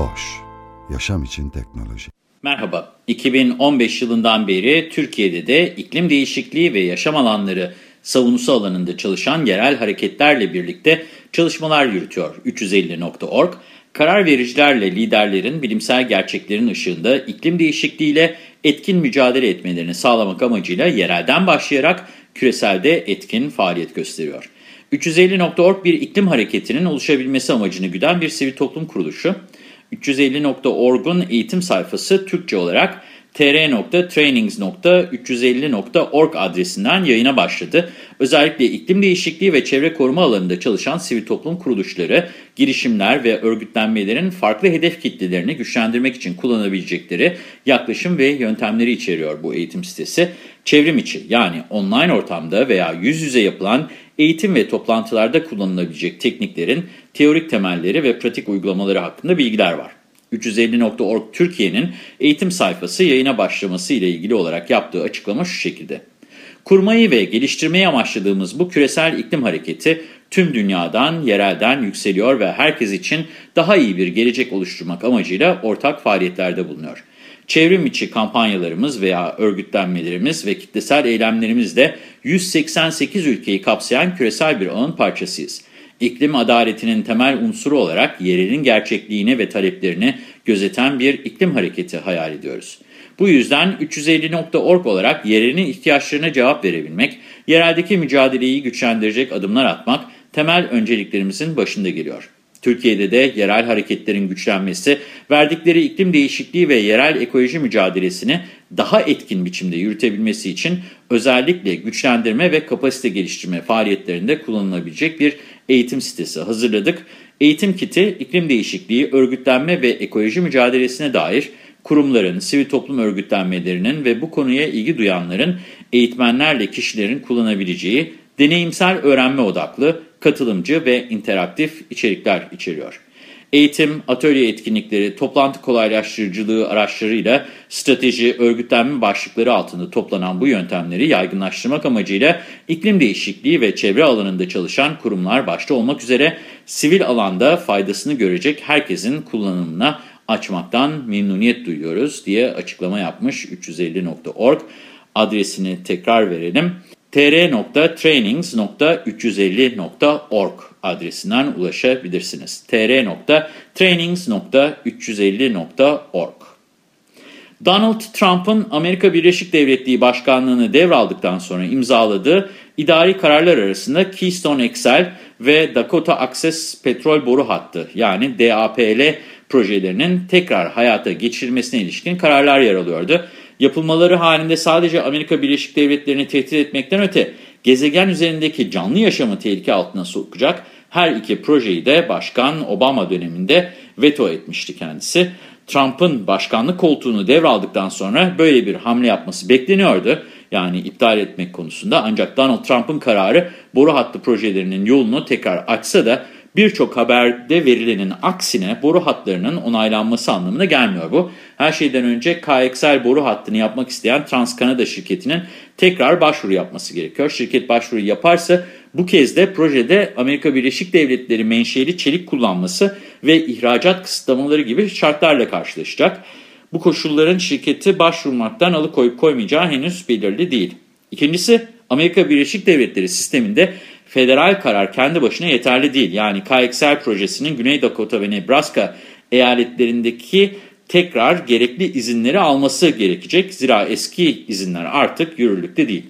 Boş, yaşam için teknoloji. Merhaba, 2015 yılından beri Türkiye'de de iklim değişikliği ve yaşam alanları savunusu alanında çalışan yerel hareketlerle birlikte çalışmalar yürütüyor 350.org. Karar vericilerle liderlerin bilimsel gerçeklerin ışığında iklim değişikliğiyle etkin mücadele etmelerini sağlamak amacıyla yerelden başlayarak küreselde etkin faaliyet gösteriyor. 350.org bir iklim hareketinin oluşabilmesi amacını güden bir sivil toplum kuruluşu. 350.org'un eğitim sayfası Türkçe olarak tr.trainings.350.org adresinden yayına başladı. Özellikle iklim değişikliği ve çevre koruma alanında çalışan sivil toplum kuruluşları, girişimler ve örgütlenmelerin farklı hedef kitlelerini güçlendirmek için kullanabilecekleri yaklaşım ve yöntemleri içeriyor bu eğitim sitesi. Çevrim içi yani online ortamda veya yüz yüze yapılan eğitim ve toplantılarda kullanılabilecek tekniklerin teorik temelleri ve pratik uygulamaları hakkında bilgiler var. 350.org Türkiye'nin eğitim sayfası yayına başlaması ile ilgili olarak yaptığı açıklama şu şekilde. Kurmayı ve geliştirmeyi amaçladığımız bu küresel iklim hareketi tüm dünyadan, yerelden yükseliyor ve herkes için daha iyi bir gelecek oluşturmak amacıyla ortak faaliyetlerde bulunuyor. Çevrim içi kampanyalarımız veya örgütlenmelerimiz ve kitlesel eylemlerimizde 188 ülkeyi kapsayan küresel bir ağın parçasıyız. İklim adaletinin temel unsuru olarak yerinin gerçekliğini ve taleplerini gözeten bir iklim hareketi hayal ediyoruz. Bu yüzden 350.org olarak yerinin ihtiyaçlarına cevap verebilmek, yereldeki mücadeleyi güçlendirecek adımlar atmak temel önceliklerimizin başında geliyor. Türkiye'de de yerel hareketlerin güçlenmesi, verdikleri iklim değişikliği ve yerel ekoloji mücadelesini daha etkin biçimde yürütebilmesi için özellikle güçlendirme ve kapasite geliştirme faaliyetlerinde kullanılabilecek bir eğitim sitesi hazırladık. Eğitim kiti iklim değişikliği, örgütlenme ve ekoloji mücadelesine dair kurumların, sivil toplum örgütlenmelerinin ve bu konuya ilgi duyanların, eğitmenlerle kişilerin kullanabileceği deneyimsel öğrenme odaklı, katılımcı ve interaktif içerikler içeriyor. Eğitim, atölye etkinlikleri, toplantı kolaylaştırıcılığı araçlarıyla strateji, örgütlenme başlıkları altında toplanan bu yöntemleri yaygınlaştırmak amacıyla iklim değişikliği ve çevre alanında çalışan kurumlar başta olmak üzere sivil alanda faydasını görecek herkesin kullanımına açmaktan memnuniyet duyuyoruz diye açıklama yapmış 350.org adresini tekrar verelim tr.trainings.350.org adresinden ulaşabilirsiniz. tr.trainings.350.org Donald Trump'ın Amerika Birleşik Devletleri Başkanlığı'nı devraldıktan sonra imzaladığı idari kararlar arasında Keystone XL ve Dakota Access petrol boru hattı yani DAPL projelerinin tekrar hayata geçirilmesine ilişkin kararlar yer alıyordu yapılmaları halinde sadece Amerika Birleşik Devletleri'ni tehdit etmekten öte gezegen üzerindeki canlı yaşamı tehlike altına sokacak her iki projeyi de Başkan Obama döneminde veto etmişti kendisi. Trump'ın başkanlık koltuğunu devraldıktan sonra böyle bir hamle yapması bekleniyordu. Yani iptal etmek konusunda ancak Donald Trump'ın kararı boru hattı projelerinin yolunu tekrar açsa da Birçok haberde verilenin aksine boru hatlarının onaylanması anlamına gelmiyor bu. Her şeyden önce KXL boru hattını yapmak isteyen TransCanada şirketinin tekrar başvuru yapması gerekiyor. Şirket başvuru yaparsa bu kez de projede Amerika Birleşik Devletleri menşeli çelik kullanması ve ihracat kısıtlamaları gibi şartlarla karşılaşacak. Bu koşulların şirketi başvurmaktan alıkoyup koymayacağı henüz belirli değil. İkincisi Amerika Birleşik Devletleri sisteminde federal karar kendi başına yeterli değil. Yani KXL projesinin Güney Dakota ve Nebraska eyaletlerindeki tekrar gerekli izinleri alması gerekecek. Zira eski izinler artık yürürlükte değil.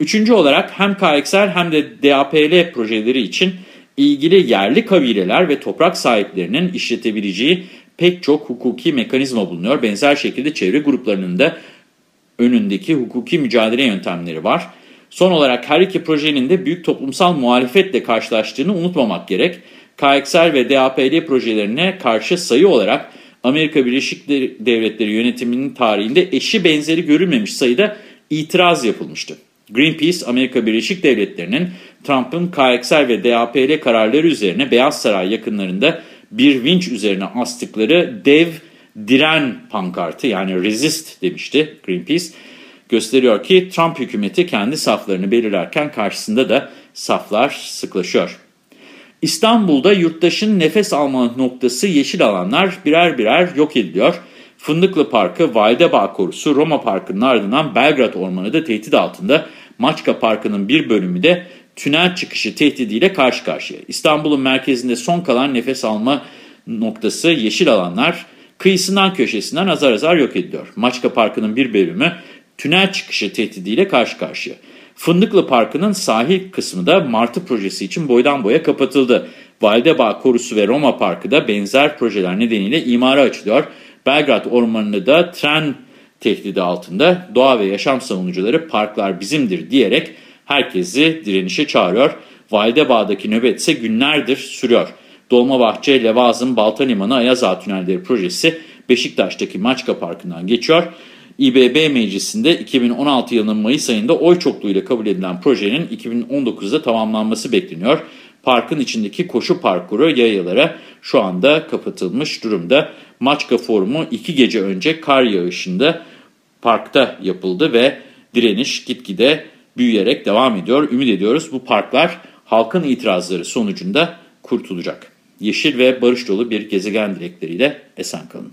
Üçüncü olarak hem KXL hem de DAPL projeleri için ilgili yerli kabileler ve toprak sahiplerinin işletebileceği pek çok hukuki mekanizma bulunuyor. Benzer şekilde çevre gruplarının da önündeki hukuki mücadele yöntemleri var. Son olarak her iki projenin de büyük toplumsal muhalefetle karşılaştığını unutmamak gerek. KXL ve DAPD projelerine karşı sayı olarak Amerika Birleşik Devletleri yönetiminin tarihinde eşi benzeri görülmemiş sayıda itiraz yapılmıştı. Greenpeace, Amerika Birleşik Devletleri'nin Trump'ın KXL ve DAPL kararları üzerine Beyaz Saray yakınlarında bir vinç üzerine astıkları dev diren pankartı yani resist demişti Greenpeace. Gösteriyor ki Trump hükümeti kendi saflarını belirlerken karşısında da saflar sıklaşıyor. İstanbul'da yurttaşın nefes alma noktası yeşil alanlar birer birer yok ediliyor. Fındıklı Parkı, Validebağ Korusu, Roma Parkı'nın ardından Belgrad Ormanı da tehdit altında. Maçka Parkı'nın bir bölümü de tünel çıkışı tehdidiyle karşı karşıya. İstanbul'un merkezinde son kalan nefes alma noktası yeşil alanlar kıyısından köşesinden azar azar yok ediliyor. Maçka Parkı'nın bir bölümü tünel çıkışı tehdidiyle karşı karşıya. Fındıklı Parkı'nın sahil kısmı da Martı projesi için boydan boya kapatıldı. Validebağ Korusu ve Roma Parkı da benzer projeler nedeniyle imara açılıyor. Belgrad Ormanı'nda da tren tehdidi altında doğa ve yaşam savunucuları parklar bizimdir diyerek herkesi direnişe çağırıyor. Validebağ'daki nöbet ise günlerdir sürüyor. Dolmabahçe, Levazım, Baltalimanı, Ayazağa tünelleri projesi Beşiktaş'taki Maçka Parkı'ndan geçiyor. İBB Meclisi'nde 2016 yılının Mayıs ayında oy çokluğuyla kabul edilen projenin 2019'da tamamlanması bekleniyor. Parkın içindeki koşu parkuru yayalara şu anda kapatılmış durumda. Maçka Forumu iki gece önce kar yağışında parkta yapıldı ve direniş gitgide büyüyerek devam ediyor. Ümit ediyoruz bu parklar halkın itirazları sonucunda kurtulacak. Yeşil ve barış dolu bir gezegen dilekleriyle esen kalın.